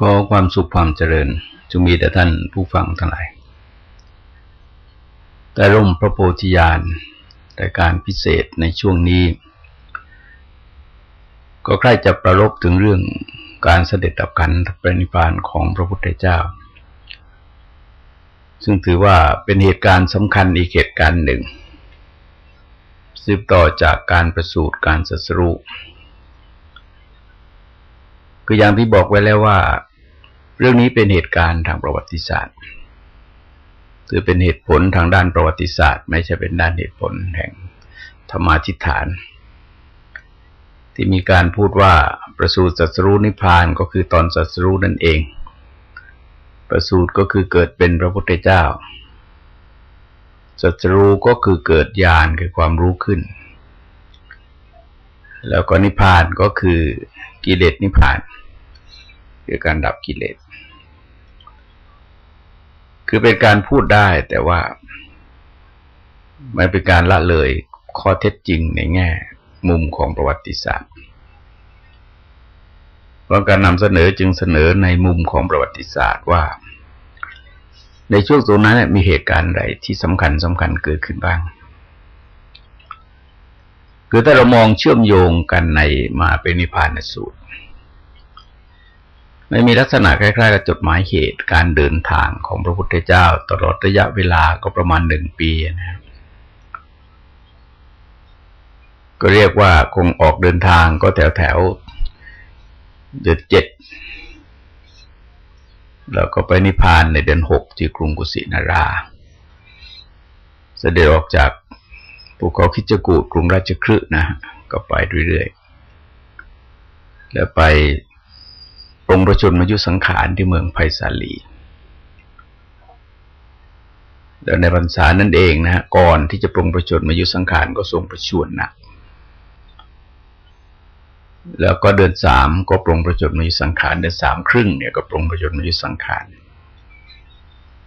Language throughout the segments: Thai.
ขอความสุขความเจริญจงมีแต่ท่านผู้ฟังทั้งหลาย แต่ร่มพระโพธิญาณแต่การพิเศษในช่วงนี้ ก็ใกล้จะประลบถึงเรื่องการเสด็จดับกันปรินิพานของพระพุทธเจ้า ซึ่งถือว่าเป็นเหตุการณ์สำคัญอีกเหตุการณ์หนึ่ง สืบต่อจากการประสูติการสัสรุคืออย่างที่บอกไว้แล้วว่า เรื่องนี้เป็นเหตุการณ์ทางประวัติศาสตร์คือเป็นเหตุผลทางด้านประวัติศาสตร์ ไม่ใช่เป็นด้านเหตุผลแห่งธรรมาทิฏฐาน ที่มีการพูดว่าประสูติสัสรุนิพพานก็คือตอนสัสรุนั่นเอง ประสูติก็คือเกิดเป็นพระพุทธเจ้าสัสรุก็คือเกิดญาณคือความรู้ขึ้น แล้วก็นิพพานก็คือกิเลสนิพพาน คือการดับกิเลส คือเป็นการพูดได้แต่ว่า มันเป็นการละเลยข้อเท็จจริงในแง่ มุมของประวัติศาสตร์เพราะการนำเสนอจึงเสนอในมุมของประวัติศาสตร์ว่า ในช่วงตรงนั้นมีเหตุการณ์อะไรที่สำคัญสำคัญเกิดขึ้นบ้าง คือถ้าเรามองเชื่อมโยงกันในมาเป็นนิพพานสูตร ไม่มีลักษณะคล้ายๆกับจดหมายเหตุการเดินทางของพระพุทธเจ้า ตลอดระยะเวลาก็ประมาณหนึ่งปีนะครับก็เรียกว่าคงออกเดินทางก็แถวแถวเดือนเจ็ดแล้วก็ไปนิพพานในเดือนหกที่กรุงกุสินาราเสด็จออกจากภูเขาคิจกูดกรุงราชคฤห์นะ ก็ไปเรื่อยๆ แล้วไป ปรงประชนมายุสังขารที่เมืองไผ่สาลีแล้วในพรรษานั่นเองนะฮะก่อนที่จะปรงประชนมายุสังขารก็ทรงประชวรนะแล้วก็เดือนสามก็ปรงประชนมายุสังขารเดือนสามครึ่งเนี่ยก็ปรงประชนมายุสังขาร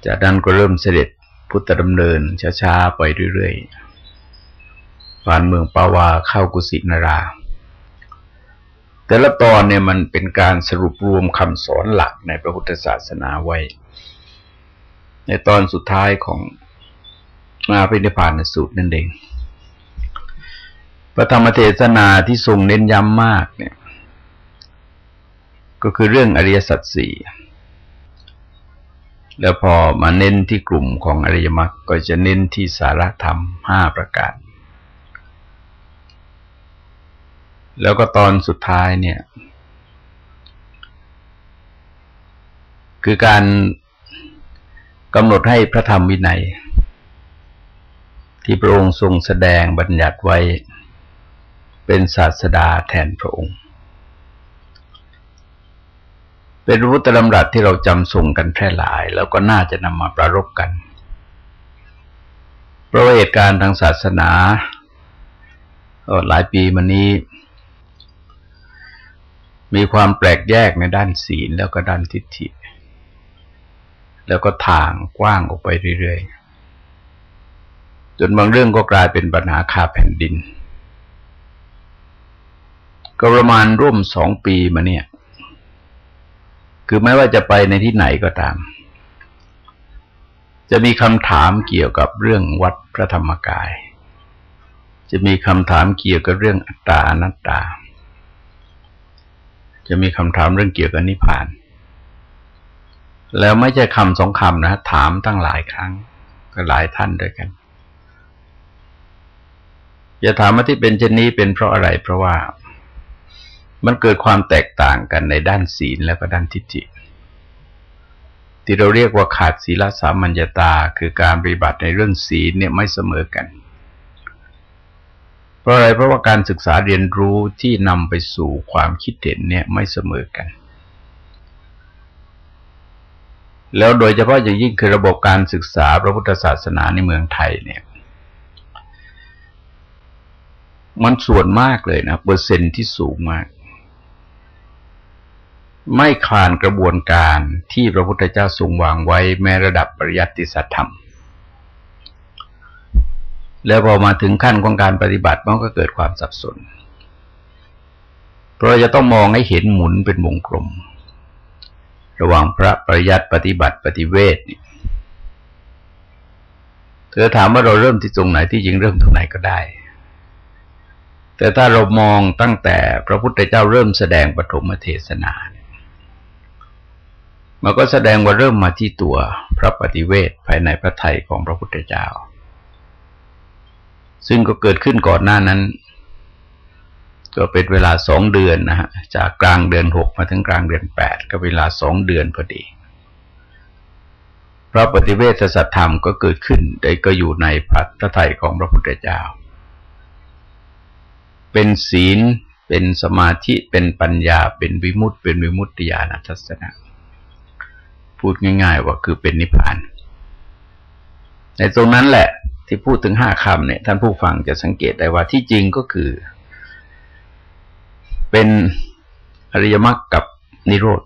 จากนั้นก็เริ่มเสด็จพุทธดำเนินช้าๆไปเรื่อยๆผ่านเมืองปาวาเข้ากุสินารา แต่ละตอนเนี่ยมันเป็นการสรุปรวมคำสอนหลักในพระพุทธศาสนาไว้ ในตอนสุดท้ายของมาพิธิพานสูตรนั่นเองพระธรรมเทศนาที่ทรงเน้นย้ำมากเนี่ย ก็คือเรื่องอริยสัจสี่แล้วพอมาเน้นที่กลุ่มของอริยมรรคก็จะเน้นที่สารธรรมห้าประการ แล้วก็ตอนสุดท้ายเนี่ย คือการกำหนดให้พระธรรมวินัย ที่พระองค์ทรงแสดงบัญญัติไว้ เป็นศาสดาแทนพระองค์ เป็นรุตตลำรัสที่เราจำส่งกันแพร่หลาย แล้วก็น่าจะนำมาประรบกันเพราะเหตุการณ์ทางศาสนาหลายปีมานี้ มีความแปลกแยกในด้านศีลแล้วก็ด้านทิฏฐิ แล้วก็ทางกว้างออกไปเรื่อยๆ จนบางเรื่องก็กลายเป็นปัญหาคาแผ่นดิน ก็ประมาณร่วมสองปีมาเนี่ย คือไม่ว่าจะไปในที่ไหนก็ตาม จะมีคำถามเกี่ยวกับเรื่องวัดพระธรรมกาย จะมีคำถามเกี่ยวกับเรื่องอัตตาอนัตตา จะมีคำถามเรื่องเกี่ยวกับนิพพาน แล้วไม่ใช่คำสองคำนะถามตั้งหลายครั้งก็หลายท่านด้วยกันอย่าถามว่าที่เป็นเช่นนี้เป็นเพราะอะไร เพราะว่ามันเกิดความแตกต่างกันในด้านศีลและก็ด้านทิฏฐิที่เราเรียกว่าขาดศีลสามัญญาตา คือการปฏิบัติในเรื่องศีลเนี่ยไม่เสมอกัน เพราะอะไรเพราะว่าการศึกษาเรียนรู้ที่นำไปสู่ความคิดเห็นเนี่ยไม่เสมอกัน แล้วโดยเฉพาะอย่างยิ่งคือระบบการศึกษาพระพุทธศาสนาในเมืองไทยเนี่ย มันส่วนมากเลยนะเปอร์เซ็นที่สูงมาก ไม่คลานกระบวนการที่พระพุทธเจ้าทรงวางไว้แม้ระดับปริยัติสัตธรรม แล้วพอมาถึงขั้นของการปฏิบัติมันก็เกิดความสับสน เพราะจะต้องมองให้เห็นหมุนเป็นวงกลม ระหว่างพระปริยัติปฏิบัติปฏิเวทเนี่ยเธอถามว่าเราเริ่มที่ตรงไหนที่จริงเริ่มตรงไหนก็ได้ แต่ถ้าเรามองตั้งแต่พระพุทธเจ้าเริ่มแสดงปฐมเทศนามันก็แสดงว่าเริ่มมาที่ตัวพระปฏิเวทภายในพระไทยของพระพุทธเจ้า ซึ่งก็เกิดขึ้นก่อนหน้านั้น ก็เป็นเวลาสองเดือนนะฮะจากกลางเดือนหกมาถึงกลางเดือนแปดก็เวลาสองเดือนพอดีพระปฏิเวทสัตธรรมก็เกิดขึ้นได้ก็อยู่ในพระไตรของพระพุทธเจ้า เป็นศีล เป็นสมาธิ เป็นปัญญา เป็นวิมุตติ เป็นวิมุตติญาณทัศนะ พูดง่าย ๆ ว่าคือเป็นนิพพาน ในตรงนั้นแหละ ที่พูดถึงห้าคำเนี่ยท่านผู้ฟังจะสังเกตได้ว่าที่จริงก็คือ เป็นอริยมรรคกับนิโรธ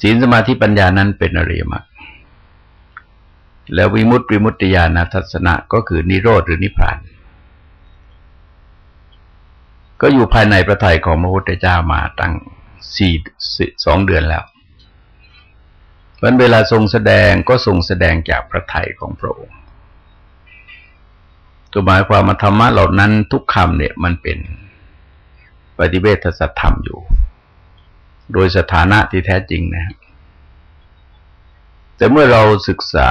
ศีลสมาธิปัญญานั้นเป็นอริยมรรคแล้ววิมุตติวิมุตติญาณทัศนะก็คือนิโรธหรือนิพพาน ก็อยู่ภายในพระทัยของพระพุทธเจ้ามาตั้งสี่สองเดือนแล้ว วันเวลาทรงแสดงก็ทรงแสดงจากพระทัยของพระองค์ตัวหมายความมาธรรมะเหล่านั้นทุกคำเนี่ยมันเป็นปฏิเวทสัตธรรมอยู่ โดยสถานะที่แท้จริงนะแต่เมื่อเราศึกษา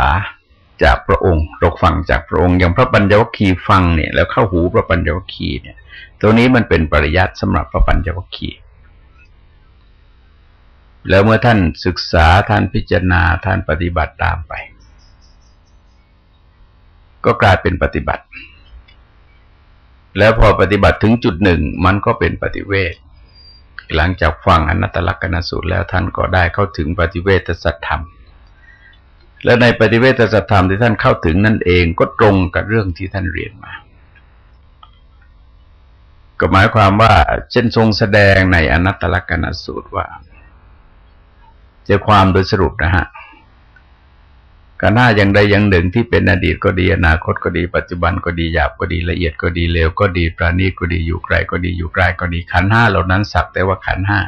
จากพระองค์เราฟังจากพระองค์อย่างพระปัญญวคีฟังเนี่ย แล้วเข้าหูพระปัญญวคีเนี่ย ตัวนี้มันเป็นปริยัติสำหรับพระปัญญวคี แล้วเมื่อท่านศึกษาท่านพิจารณาท่านปฏิบัติตามไป ก็กลายเป็นปฏิบัติ แล้วพอปฏิบัติถึงจุดหนึ่งมันก็เป็นปฏิเวทหลังจากฟังอนัตตลักษณสูตรแล้วท่านก็ได้เข้าถึงปฏิเวทสัจธรรม และในปฏิเวทสัจธรรมที่ท่านเข้าถึงนั่นเองก็ตรงกับเรื่องที่ท่านเรียนมาก็หมายความว่าเช่นทรงแสดงในอนัตตลักษณสูตรว่า เจความโดยสรุปนะฮะการหน้าอย่างใดอย่างหนึ่งที่เป็นอดีตก็ดีอนาคตก็ดี ปัจจุบันก็ดีหยาบก็ดีละเอียดก็ดีเลวก็ดีปราณีก็ดีอยู่ไกลก็ดีอยู่ไกลก็ดีขันห้าเหล่านั้นสักแต่ว่าขันห้า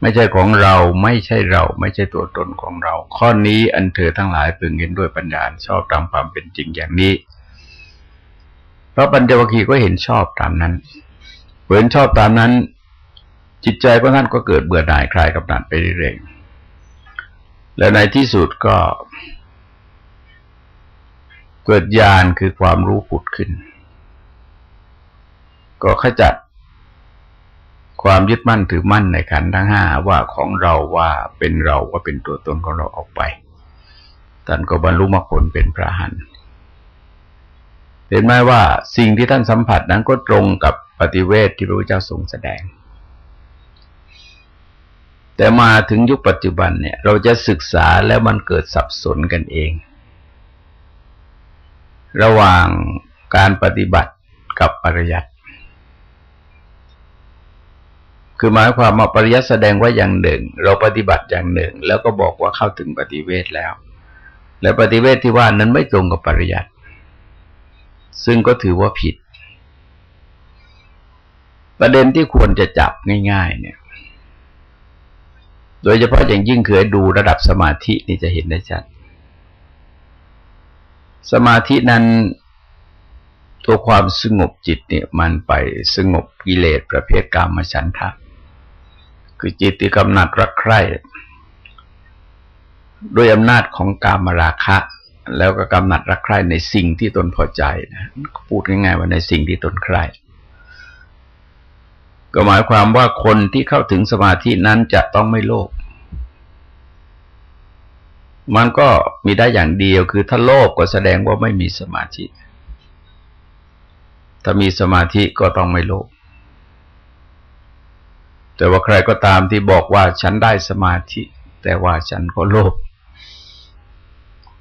ไม่ใช่ของเราไม่ใช่เราไม่ใช่ตัวตนของเรา ข้อนี้อันเธอทั้งหลายพึงเห็นด้วยปัญญาชอบตามความเป็นจริงอย่างนี้ เพราะปัญจวัคคีย์ก็เห็นชอบตามนั้นเห็นชอบตามนั้น จิตใจของท่านก็เกิดเบื่อหน่ายคลายกับนันไปเรื่อยๆแล้วในที่สุดก็ เกิดญาณคือความรู้ผุดขึ้น ก็ขจัดความยึดมั่นถือมั่นในขันธ์ทั้งห้าว่าของเราว่าเป็นเราว่าเป็นตัวตนของเราออกไปท่านก็บรรลุมรรคผลเป็นพระหันเห็นไหมว่าสิ่งที่ท่านสัมผัสนั้นก็ตรงกับปฏิเวทที่พระพุทธเจ้าทรงแสดง แต่มาถึงยุคปัจจุบันเนี่ย เราจะศึกษาแล้วมันเกิดสับสนกันเอง ระหว่างการปฏิบัติกับปริยัติคือหมายความว่าปริยัติแสดงว่าอย่างหนึ่ง เราปฏิบัติอย่างหนึ่ง แล้วก็บอกว่าเข้าถึงปฏิเวทแล้ว และปฏิเวทที่ว่านั้นไม่ตรงกับปริยัติซึ่งก็ถือว่าผิด ประเด็นที่ควรจะจับง่าย ๆ เนี่ย โดยเฉพาะอย่างยิ่งคือดูระดับสมาธินี่จะเห็นได้ชัด สมาธินั้นตัวความสงบจิตเนี่ยมันไปสงบกิเลสประเภทกามฉันทะคือจิตที่กำหนัดรักใคร่ด้วยอำนาจของกามราคะ แล้วก็กำหนัดรักใคร่ในสิ่งที่ตนพอใจนะพูดง่ายๆว่าในสิ่งที่ตนใคร่ ก็หมายความว่าคนที่เข้าถึงสมาธินั้นจะต้องไม่โลภมันก็มีได้อย่างเดียวคือถ้าโลภก็แสดงว่าไม่มีสมาธิ ถ้ามีสมาธิก็ต้องไม่โลภแต่ว่าใครก็ตามที่บอกว่าฉันได้สมาธิ แต่ว่าฉันก็โลภ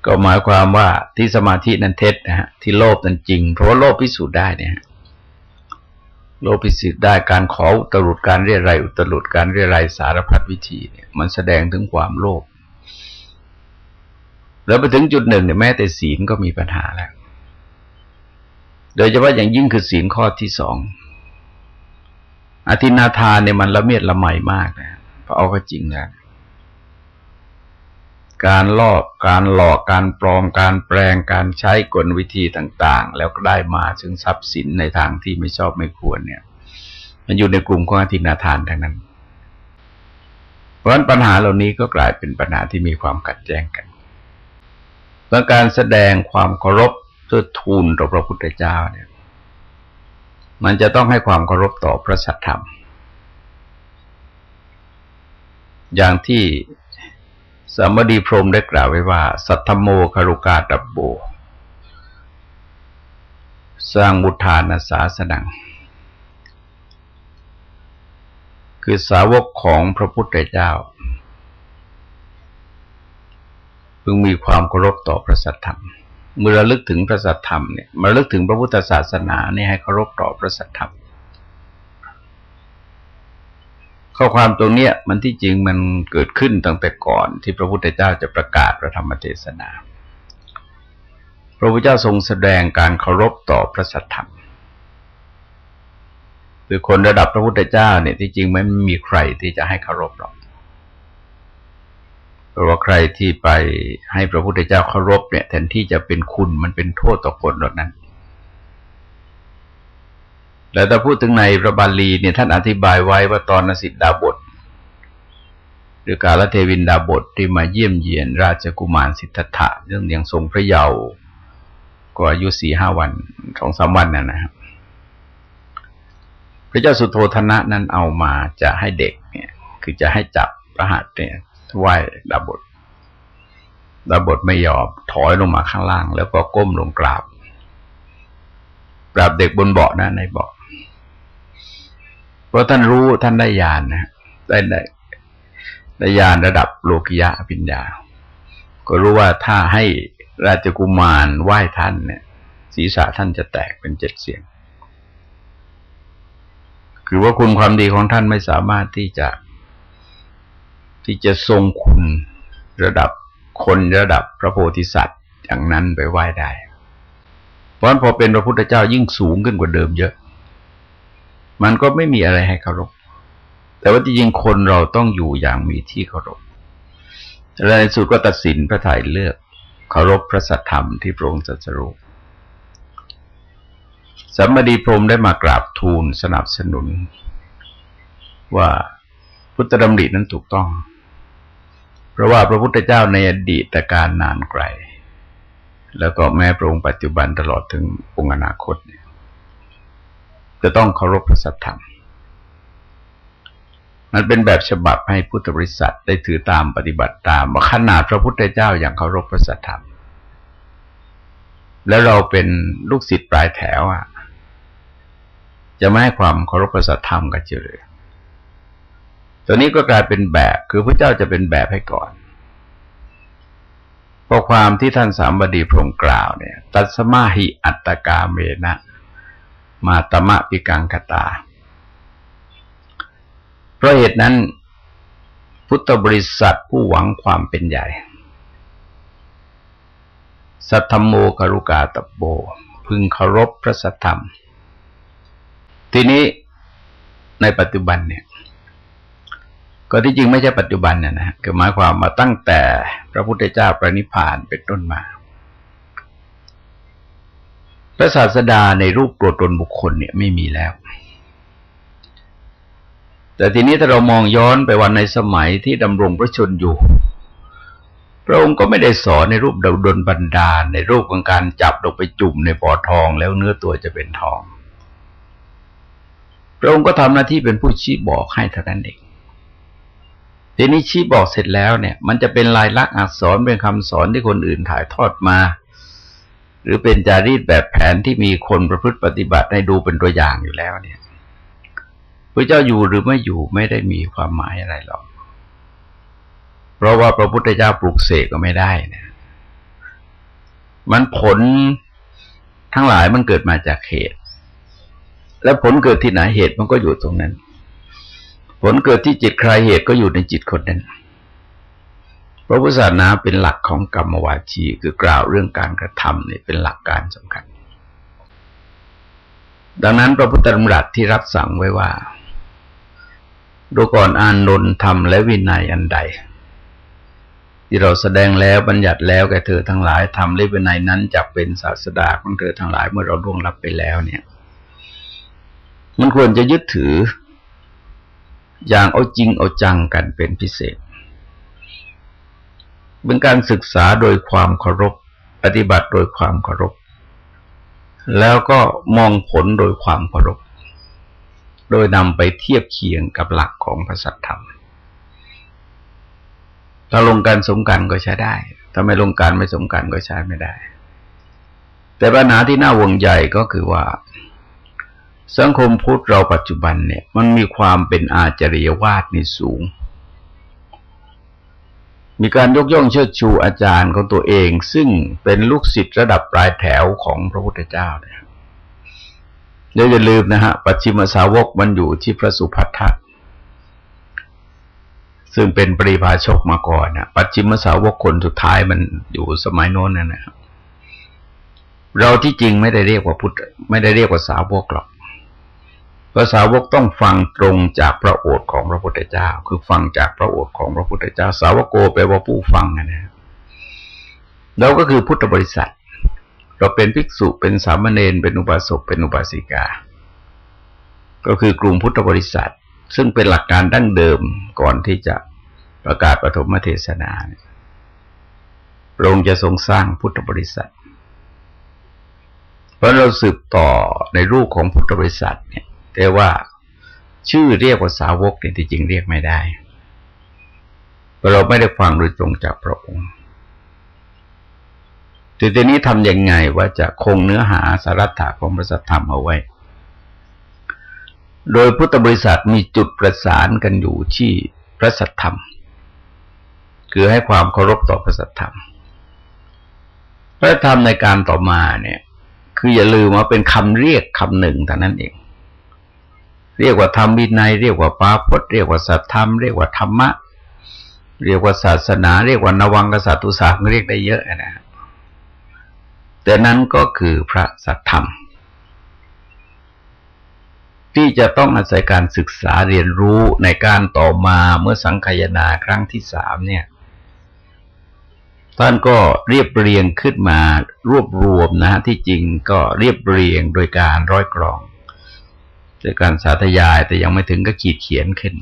ก็หมายความว่าที่สมาธินั้นเท็จนะฮะที่โลภนั้นจริง เพราะว่าโลภพิสูจน์ได้เนี่ย โลภิสิทธิ์ได้การขออุตรุดการเรียรายอุตรุดการเรียรายสารพัดวิธีเนี่ยมันแสดงถึงความโลภแล้วไปถึงจุดหนึ่งเนี่ยแม้แต่ศีลก็มีปัญหาแล้ว โดยเฉพาะอย่างยิ่งคือศีลข้อที่สองอธินาทานเนี่ยมันละเมียดละไมมากนะพอเอาก็จริงนะ การลอกการหลอกการปลอมการแปลงการใช้กลวิธีต่าง ๆ แล้วก็ได้มาซึ่งทรัพย์สินในทางที่ไม่ชอบไม่ควรเนี่ย มันอยู่ในกลุ่มของอธินาทานทั้งนั้น เพราะฉะนั้นปัญหาเหล่านี้ก็กลายเป็นปัญหาที่มีความขัดแย้งกันเรื่อการแสดงความเคารพเพื่อทูลต่อพระพุทธเจ้าเนี่ย มันจะต้องให้ความเคารพต่อพระสัทธรรม อย่างที่ สมดีพรมได้กล่าวไว้ว่า สัทธโมคารุกาตับโบ สร้างบุทานาสาสนัง คือสาวกของพระพุทธเจ้า พึงมีความเคารพต่อพระสัทธรรม เมื่อระลึกถึงพระสัทธรรมเนี่ยมาลึกถึงพระพุทธศาสนาเนี่ยให้เคารพต่อพระสัทธรรม ข้อความตรงเนี้ยมันที่จริงมันเกิดขึ้นตั้งแต่ก่อนที่พระพุทธเจ้าจะประกาศพระธรรมเทศนา พระพุทธเจ้าทรงแสดงการเคารพต่อพระสัทธรรมคือคนระดับพระพุทธเจ้าเนี่ยที่จริงไม่มีใครที่จะให้เคารพหรอกเพราะว่าใครที่ไปให้พระพุทธเจ้าเคารพเนี่ยแทนที่จะเป็นคุณมันเป็นโทษต่อคนเหล่านั้น แล้วถ้าพูดถึงในพระบาลีเนี่ยท่านอธิบายไว้ว่าตอนนสิทดาบท หรือกาลเทวินดาบทที่มาเยี่ยมเยียน ราชกุมารสิทธัตถะเรื่องยังทรงพระเยาว์ก็อายุสี่ห้าวันสองสามวันนั่นนะครับ พระเจ้าสุโธธนะนั้นเอามาจะให้เด็กเนี่ย คือจะให้จับพระหัตถ์เนี่ยไหว้ดาบทดาบทไม่ยอมถอยลงมาข้างล่าง แล้วก็ก้มลงกราบกราบเด็กบนเบาะนะในเบาะ เพราะท่านรู้ท่านได้ญาณนะได้ได้ได้ญาณระดับโลกิยะปิญญา ก็รู้ว่าถ้าให้ราชกุมารไหว้ท่านเนี่ย ศีรษะท่านจะแตกเป็นเจ็ดเสียง คือว่าคุณความดีของท่านไม่สามารถที่จะ ที่จะทรงคุณระดับคนระดับพระโพธิสัตว์อย่างนั้นไปไหว้ได้ เพราะพอเป็นพระพุทธเจ้ายิ่งสูงขึ้นกว่าเดิมเยอะ มันก็ไม่มีอะไรให้เคารพ แต่ว่าจริงๆคนเราต้องอยู่อย่างมีที่เคารพและในสุดก็ตัดสินพระไถ่เลือกเคารพพระสัทธรรมที่พระองค์ตรัสรู้สัมมาดีพรมได้มากราบทูลสนับสนุน ว่าพุทธดำรินั้นถูกต้อง เพราะว่าพระพุทธเจ้าในอดีตการนานไกล แล้วก็แม้พระองค์ปัจจุบันตลอดถึงองค์อนาคตเนี่ย จะต้องเคารพพระสัทธรรม มันเป็นแบบฉบับให้พุทธบริษัทได้ถือตามปฏิบัติตามว่าขนาดพระพุทธเจ้าอย่างเคารพพระสัทธรรม แล้วเราเป็นลูกศิษย์ปลายแถวอะ จะไม่ให้ความเคารพพระสัทธรรมกันเจริญตัวนี้ก็กลายเป็นแบบ คือพระเจ้าจะเป็นแบบให้ก่อนเพราะความที่ท่านสามบดีพรมกล่าวเนี่ย ตัสมาหิอัตตกาเมนะ มาตมะปิกังคตา เพราะเหตุนั้น พุทธบริษัทผู้หวังความเป็นใหญ่ สัทธโมคารุกาตโบ พึงเคารพพระสัทธรรม ทีนี้ในปัจจุบันเนี่ย ก็ที่จริงไม่ใช่ปัจจุบันเนี่ยนะคือหมายความมาตั้งแต่พระพุทธเจ้าประนิพพานเป็นต้นมา พระศาสดาในรูปตัวตนบุคคลเนี่ยไม่มีแล้ว แต่ทีนี้ถ้าเรามองย้อนไปวันในสมัยที่ดำรงพระชนอยู่ พระองค์ก็ไม่ได้สอนในรูปดาดนบันดาล ในรูปของการจับลงไปจุ่มในปอทองแล้วเนื้อตัวจะเป็นทอง พระองค์ก็ทำหน้าที่เป็นผู้ชี้บอกให้เท่านั้นเองทีนี้ชี้บอกเสร็จแล้วเนี่ย มันจะเป็นลายลักษณ์อักษรเป็นคำสอนที่คนอื่นถ่ายทอดมา หรือเป็นจารีตแบบแผนที่มีคนประพฤติปฏิบัติให้ดูเป็นตัวอย่างอยู่แล้วเนี่ยพระเจ้าอยู่หรือไม่อยู่ไม่ได้มีความหมายอะไรหรอก เพราะว่าพระพุทธเจ้าปลุกเสกก็ไม่ได้นะมันผลทั้งหลายมันเกิดมาจากเหตุ แล้วผลเกิดที่ไหนเหตุมันก็อยู่ตรงนั้น ผลเกิดที่จิตใครเหตุก็อยู่ในจิตคนนั้น พระพุทธศาสนาเป็นหลักของกรรมวาชีคือกล่าวเรื่องการกระทำเนี่ยเป็นหลักการสำคัญ ดังนั้นพระพุทธธรรมรัตที่รับสั่งไว้ว่าดูก่อนอานนท์ธรรมและวินัยอันใด ที่เราแสดงแล้วบัญญัติแล้วแก่เธอทั้งหลายทำและวินัยนั้นจะเป็นศาสดาของเธอทั้งหลายเมื่อเราล่วงลับไปแล้วเนี่ย มันควรจะยึดถือ อย่างเอาจริงเอาจังกันเป็นพิเศษ เป็นการศึกษาโดยความเคารพ ปฏิบัติโดยความเคารพ แล้วก็มองผลโดยความเคารพ โดยนำไปเทียบเคียงกับหลักของพระสัทธรรมถ้าลงการสมกันก็ใช้ได้ ถ้าไม่ลงการไม่สมกันก็ใช้ไม่ได้ แต่ปัญหาที่น่าวงใหญ่ก็คือว่า สังคมพุทธเราปัจจุบันเนี่ย มันมีความเป็นอาจริยวาสในสูง มีการยกย่องเชิดชูอาจารย์ของตัวเอง ซึ่งเป็นลูกศิษย์ระดับปลายแถวของพระพุทธเจ้าเนี่ยเดี๋ยวอย่าลืมนะฮะปัจฉิมสาวกมันอยู่ที่พระสุภัททะซึ่งเป็นปริพาชกมาก่อนนะปัจฉิมสาวกคนสุดท้ายมันอยู่สมัยโน้นนั่นนะครับเราที่จริงไม่ได้เรียกว่าพุทธไม่ได้เรียกว่าสาวกหรอก ภาษาวกต้องฟังตรงจากพระโอษฐ์ของพระพุทธเจ้า คือฟังจากพระโอษฐ์ของพระพุทธเจ้า สาวกโกแปลว่าผู้ฟังนะเราก็คือพุทธบริษัท เราเป็นภิกษุเป็นสามเณรเป็นอุบาสกเป็นอุบาสิกา ก็คือกลุ่มพุทธบริษัท ซึ่งเป็นหลักการดั้งเดิมก่อนที่จะประกาศปฐมเทศนาพระองค์จะทรงสร้างพุทธบริษัท เพราะเราสืบต่อในรูปของพุทธบริษัทเนี่ย แต่ว่าชื่อเรียกว่าสาวกนี่ที่จริงเรียกไม่ได้เพราะเราไม่ได้ฟังโดยตรงจากพระองค์ทีนี้ทำยังไงว่าจะคงเนื้อหาสารัตของพระสัทธรรมเอาไว้ โดยพุทธบริษัทมีจุดประสานกันอยู่ที่พระสัทธรรม คือให้ความเคารพต่อพระสัทธรรม พระธรรมในการต่อมาเนี่ย คืออย่าลืมว่าเป็นคำเรียกคำหนึ่งแต่นั้นเอง เรียกว่าธรรมวินัย เรียกว่าปาพจน์เรียกว่าสัตธรรม เรียกว่าธรรมะ เรียกว่าศาสนา เรียกว่านวังกษัตริย์ตุสาเรียกได้เยอะนะแต่นั้นก็คือพระสัทธรรม ที่จะต้องอาศัยการศึกษาเรียนรู้ในการต่อมาเมื่อสังคายนาครั้งที่สามเนี่ยท่านก็เรียบเรียงขึ้นมารวบรวมนะที่จริงก็เรียบเรียงโดยการร้อยกรอง จากการสาธยายแต่ยังไม่ถึงก็ขีดเขียนขึ้น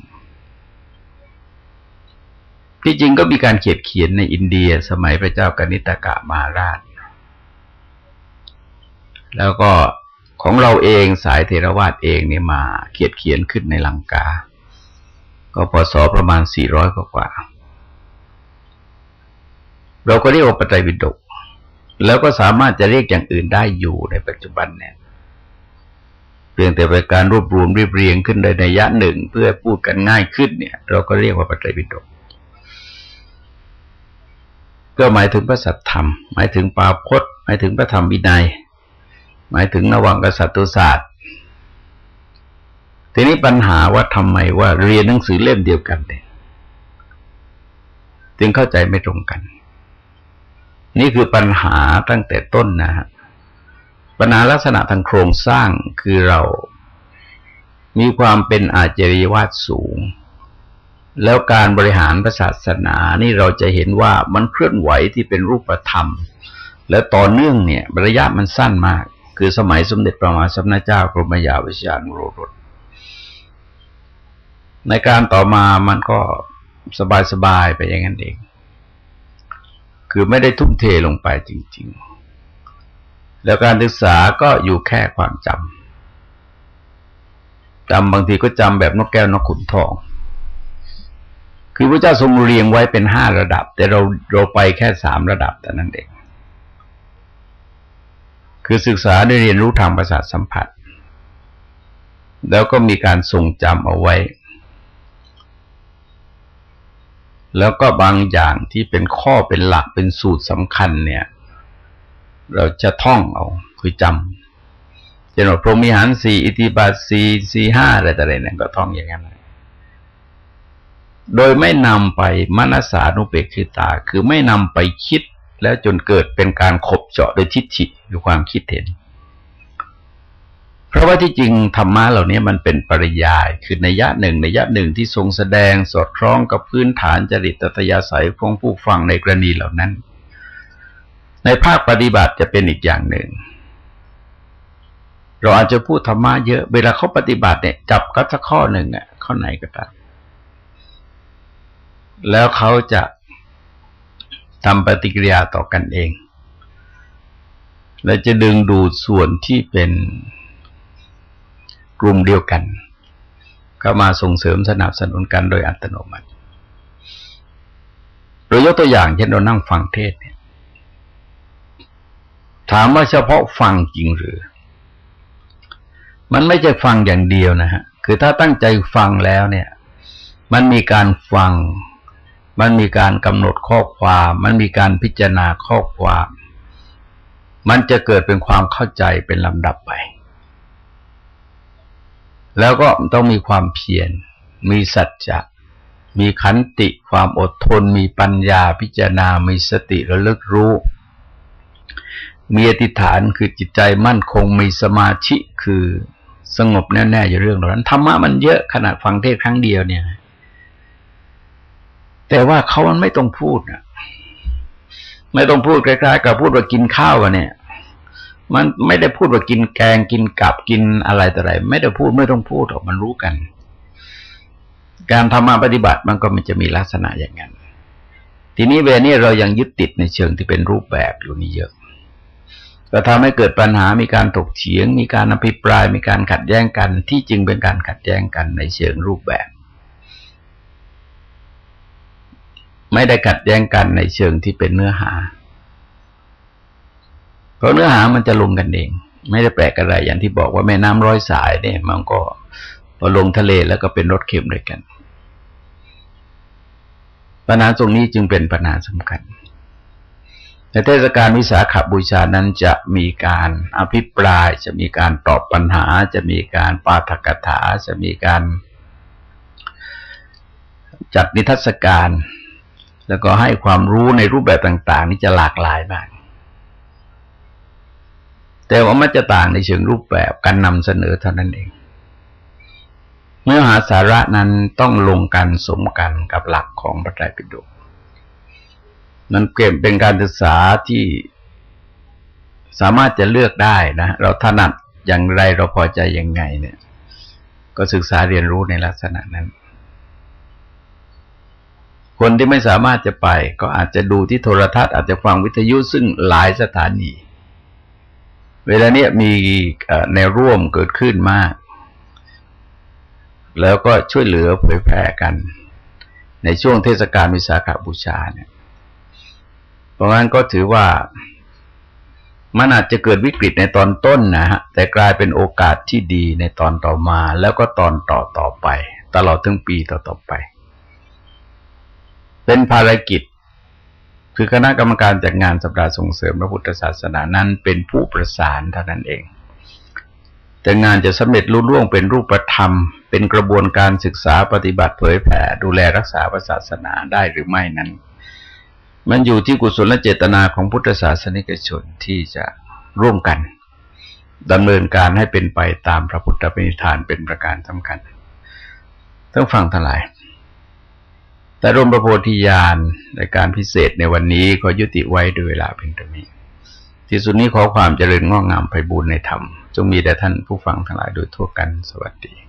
ที่จริงก็มีการเขียนเขียนในอินเดียสมัยพระเจ้ากนิตกะมาราช แล้วก็ของเราเองสายเทรวาสเองเนี่ยมาเขียนเขียนขึ้นในลังกา ก็พศประมาณสี่ร้อยกว่า เราก็เรียกว่าปไตยวิดก แล้วก็สามารถจะเรียกอย่างอื่นได้อยู่ในปัจจุบันเนี่ย เพียงแต่เป็นการรวบรวมเรียบเรียงขึ้นในในยะหนึ่ง เพื่อพูดกันง่ายขึ้นเนี่ย เราก็เรียกว่าปัจจัยปิฎกก็หมายถึงพระสัทธรรม หมายถึงปาพจน์หมายถึงพระธรรมวินัย หมายถึงนวังกษัตริย์ศาสตร์ ทีนี้ปัญหาว่าทำไมว่าเรียนหนังสือเล่มเดียวกันเนี่ยจึงเข้าใจไม่ตรงกัน นี่คือปัญหาตั้งแต่ต้นนะฮะ ปัญหาลักษณะทางโครงสร้างคือเรามีความเป็นอาจริยวาสสูง แล้วการบริหารศาสนานี่เราจะเห็นว่ามันเคลื่อนไหวที่เป็นรูปธรรม และต่อเนื่องเนี่ยระยะมันสั้นมาก คือสมัยสมเด็จพระมหาสมณเจ้ากรมยาวิชานุโรรสในการต่อมามันก็สบายๆไปอย่างนั้นเอง คือไม่ได้ทุ่มเทลงไปจริง ๆ แล้วการศึกษาก็อยู่แค่ความจำจำบางทีก็จำแบบนกแก้วนกขุนทอง คือพระเจ้าทรงเรียงไว้เป็นห้าระดับ แต่เราเราไปแค่สามระดับแต่นั้นเองคือศึกษาได้เรียนรู้ทางประสาทสัมผัส แล้วก็มีการทรงจำเอาไว้ แล้วก็บางอย่างที่เป็นข้อเป็นหลักเป็นสูตรสำคัญเนี่ย เราจะท่องเอาคือจำเช่นว่าพรหมิหารสี่อิทิบาทสี่สี่ห้าอะไรต่ออะไรเนี่ยก็ท่องอย่างนั้นเลยโดยไม่นำไปมนสานุเปกขิตา คือไม่นำไปคิดแล้วจนเกิดเป็นการขบเจาะโดยทิฏฐิหรือความคิดเห็น เพราะว่าที่จริงธรรมะเหล่านี้มันเป็นปริยาย คือในยะหนึ่งในยะหนึ่งที่ทรงแสดงสอดคล้องกับพื้นฐานจริตตยาศัยของผู้ฟังในกรณีเหล่านั้น ในภาคปฏิบัติจะเป็นอีกอย่างหนึ่ง เราอาจจะพูดธรรมะเยอะ เวลาเขาปฏิบัติเนี่ยจับก็สักข้อหนึ่งอะ ข้อไหนก็ตามแล้วเขาจะทำปฏิกิริยาต่อกันเอง และจะดึงดูดส่วนที่เป็นกลุ่มเดียวกัน เข้ามาส่งเสริมสนับสนุนกันโดยอัตโนมัติเรายกตัวอย่างเช่นเรานั่งฟังเทศเนี่ย ถามว่าเฉพาะฟังจริงหรือ มันไม่ใช่ฟังอย่างเดียวนะฮะ คือถ้าตั้งใจฟังแล้วเนี่ย มันมีการฟัง มันมีการกำหนดข้อความ มันมีการพิจารณาข้อความ มันจะเกิดเป็นความเข้าใจเป็นลำดับไป แล้วก็ต้องมีความเพียร มีสัจจะ มีขันติ ความอดทน มีปัญญาพิจารณา มีสติระลึกรู้ มีอธิษฐานคือจิตใจมั่นคงมีสมาธิคือสงบแน่ๆอยู่เรื่องเหล่านั้นธรรมะมันเยอะขนาดฟังเทศครั้งเดียวเนี่ย แต่ว่าเขามันไม่ต้องพูดนะไม่ต้องพูดคล้ายๆกับพูดว่ากินข้าวกันเนี่ย มันไม่ได้พูดว่ากินแกงกินกับกินอะไรแต่ไร ไม่ได้พูดไม่ต้องพูดหรอกมันรู้กัน การทำมาปฏิบัติมันก็มันจะมีลักษณะอย่างนั้น ทีนี้เวนี้เรายังยึดติดในเชิงที่เป็นรูปแบบอยู่นี่เยอะ ก็ทำให้เกิดปัญหามีการถกเถียง มีการอภิปราย มีการขัดแย้งกัน ที่จึงเป็นการขัดแย้งกันในเชิงรูปแบบ ไม่ได้ขัดแย้งกันในเชิงที่เป็นเนื้อหา เพราะเนื้อหามันจะลงกันเอง ไม่ได้แปลกอะไรอย่างที่บอกว่าแม่น้ำร้อยสายเนี่ย มันก็พอลงทะเลแล้วก็เป็นรถเข็มด้วยกัน ปัญหาตรงนี้จึงเป็นปัญหาสำคัญ ในเทศกาลวิสาขบูชานั้นจะมีการอภิปรายจะมีการตอบปัญหา จะมีการปาฐกถา จะมีการ จัดนิทรรศการ แล้วก็ให้ความรู้ในรูปแบบต่าง ๆ นี่จะหลากหลายมากแต่ว่ามันจะต่างในเชิงรูปแบบการนำเสนอเท่านั้นเอง เมื่อหาสาระนั้นต้องลงกันสมกันกับหลักของพระไตรปิฎก มันเก็บเป็นการศึกษาที่สามารถจะเลือกได้นะ เราถนัดอย่างไรเราพอใจอยังไงเนี่ย ก็ศึกษาเรียนรู้ในลักษณะนั้น คนที่ไม่สามารถจะไป ก็อาจจะดูที่โทรทัศน์อาจจะฟังวิทยุซึ่งหลายสถานี เวลาเนี้ยมีแนวร่วมเกิดขึ้นมาก แล้วก็ช่วยเหลือเผยแพร่กัน ในช่วงเทศกาลวิสาขบูชาเนี่ย เพราะงั้นก็ถือว่ามันอาจจะเกิดวิกฤตในตอนต้นนะฮะแต่กลายเป็นโอกาสที่ดีในตอนต่อมา แล้วก็ตอนต่อต่อไป ตลอดทั้งปีต่อต่อไป เป็นภารกิจ คือคณะกรรมการจัดงานสัปดาห์ส่งเสริมพระพุทธศาสนานั้นเป็นผู้ประสานเท่านั้นเอง แต่งานจะสำเร็จรุ่ร่วงเป็นรูปธรรม เป็นกระบวนการศึกษาปฏิบัติเผยแผ่ดูแลรักษาศาสนาได้หรือไม่นั้น มันอยู่ที่กุศลเจตนาของพุทธศาสนิกชนที่จะร่วมกันดำเนินการให้เป็นไปตามพระพุทธปณิธานเป็นประการสำคัญต้องฟังทั้งหลาย แต่ร่มประโพธิญาณในการพิเศษในวันนี้ขอยุติไว้ด้วยเวลาเพียงเท่านี้ ที่สุดนี้ขอความเจริญงอกงามไปบูรณนธรรม จงมีแด่ท่านผู้ฟังทั้งหลายโดยทั่วกันสวัสดี